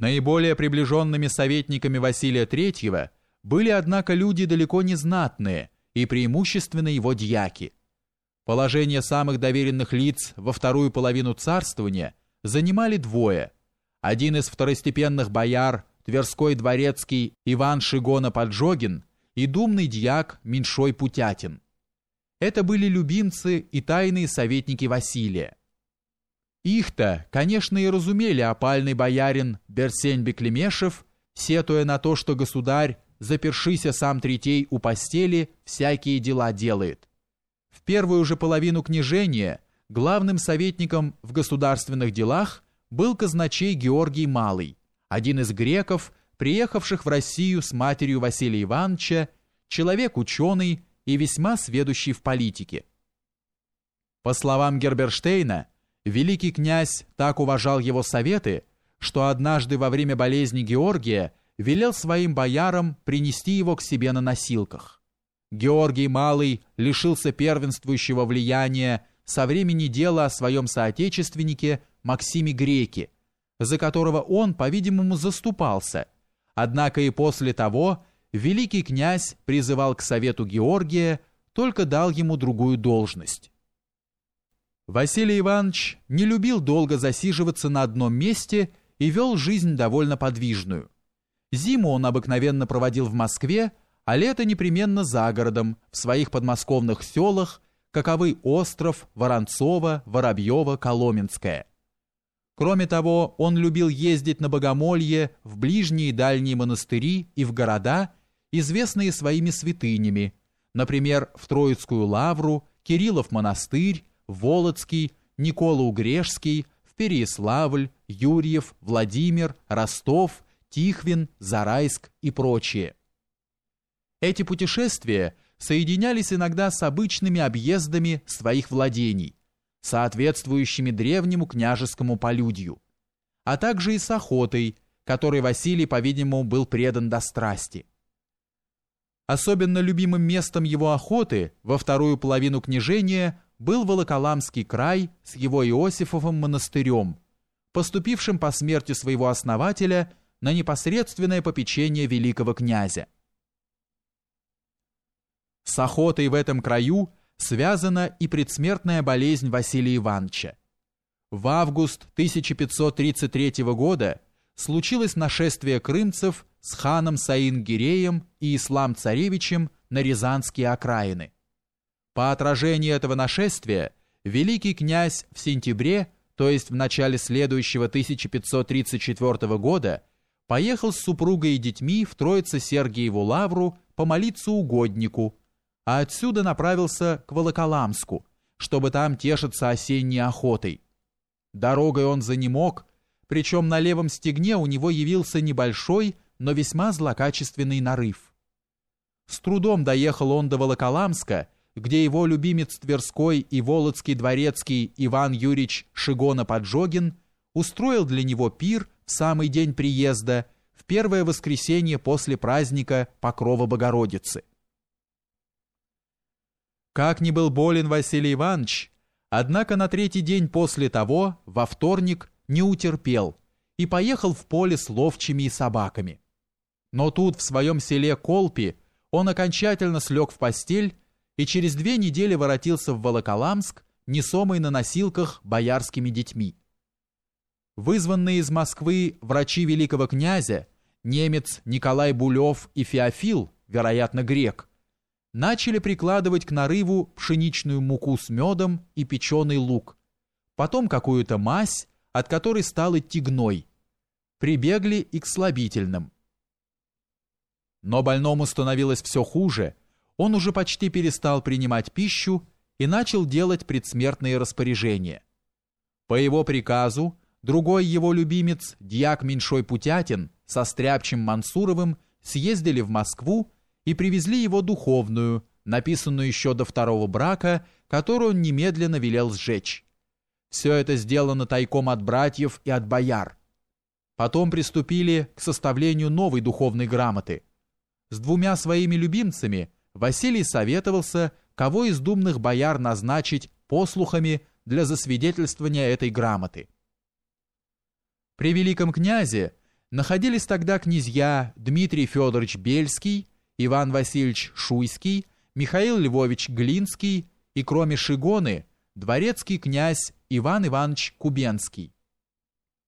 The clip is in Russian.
Наиболее приближенными советниками Василия III были, однако, люди далеко не знатные и преимущественно его дьяки. Положение самых доверенных лиц во вторую половину царствования занимали двое. Один из второстепенных бояр, Тверской дворецкий Иван Шигона-Поджогин и думный дьяк Меньшой Путятин. Это были любимцы и тайные советники Василия. Их-то, конечно, и разумели опальный боярин Берсень Беклемешев, сетуя на то, что государь, запершися сам третей у постели, всякие дела делает. В первую же половину княжения главным советником в государственных делах был казначей Георгий Малый, один из греков, приехавших в Россию с матерью Василия Ивановича, человек ученый и весьма сведущий в политике. По словам Герберштейна, великий князь так уважал его советы, что однажды во время болезни Георгия велел своим боярам принести его к себе на носилках. Георгий Малый лишился первенствующего влияния со времени дела о своем соотечественнике Максиме Греке, за которого он, по-видимому, заступался, однако и после того великий князь призывал к совету Георгия, только дал ему другую должность. Василий Иванович не любил долго засиживаться на одном месте и вел жизнь довольно подвижную. Зиму он обыкновенно проводил в Москве, а лето непременно за городом, в своих подмосковных селах, каковы Остров, Воронцово, Воробьево, Коломенское. Кроме того, он любил ездить на богомолье в ближние и дальние монастыри и в города, известные своими святынями, например, в Троицкую лавру, Кириллов монастырь, Володский, Никола Угрешский, в Переяславль, Юрьев, Владимир, Ростов, Тихвин, Зарайск и прочие. Эти путешествия соединялись иногда с обычными объездами своих владений, соответствующими древнему княжескому полюдью, а также и с охотой, которой Василий, по-видимому, был предан до страсти. Особенно любимым местом его охоты во вторую половину княжения был Волоколамский край с его Иосифовым монастырем, поступившим по смерти своего основателя на непосредственное попечение великого князя. С охотой в этом краю связана и предсмертная болезнь Василия Ивановича. В август 1533 года случилось нашествие крымцев с ханом Саин-Гиреем и Ислам-Царевичем на Рязанские окраины. По отражению этого нашествия великий князь в сентябре, то есть в начале следующего 1534 года, поехал с супругой и детьми в Троице-Сергиеву лавру помолиться угоднику, а отсюда направился к Волоколамску, чтобы там тешиться осенней охотой. Дорогой он занемог, причем на левом стегне у него явился небольшой, но весьма злокачественный нарыв. С трудом доехал он до Волоколамска, где его любимец Тверской и Володский дворецкий Иван Юрьевич Шигона-Поджогин устроил для него пир в самый день приезда, в первое воскресенье после праздника Покрова Богородицы. Как ни был болен Василий Иванович, однако на третий день после того, во вторник, не утерпел и поехал в поле с ловчими и собаками. Но тут в своем селе Колпи он окончательно слег в постель и через две недели воротился в Волоколамск, несомый на носилках боярскими детьми. Вызванные из Москвы врачи великого князя, немец Николай Булев и Феофил, вероятно грек, начали прикладывать к нарыву пшеничную муку с медом и печеный лук, потом какую-то мазь, от которой стал идти гной. Прибегли и к слабительным. Но больному становилось все хуже, он уже почти перестал принимать пищу и начал делать предсмертные распоряжения. По его приказу, другой его любимец, дьяк Меньшой Путятин, со стряпчим Мансуровым, съездили в Москву и привезли его духовную, написанную еще до второго брака, которую он немедленно велел сжечь. Все это сделано тайком от братьев и от бояр. Потом приступили к составлению новой духовной грамоты. С двумя своими любимцами Василий советовался, кого из думных бояр назначить послухами для засвидетельствования этой грамоты. При великом князе находились тогда князья Дмитрий Федорович Бельский, Иван Васильевич Шуйский, Михаил Львович Глинский и кроме Шигоны, дворецкий князь Иван Иванович Кубенский.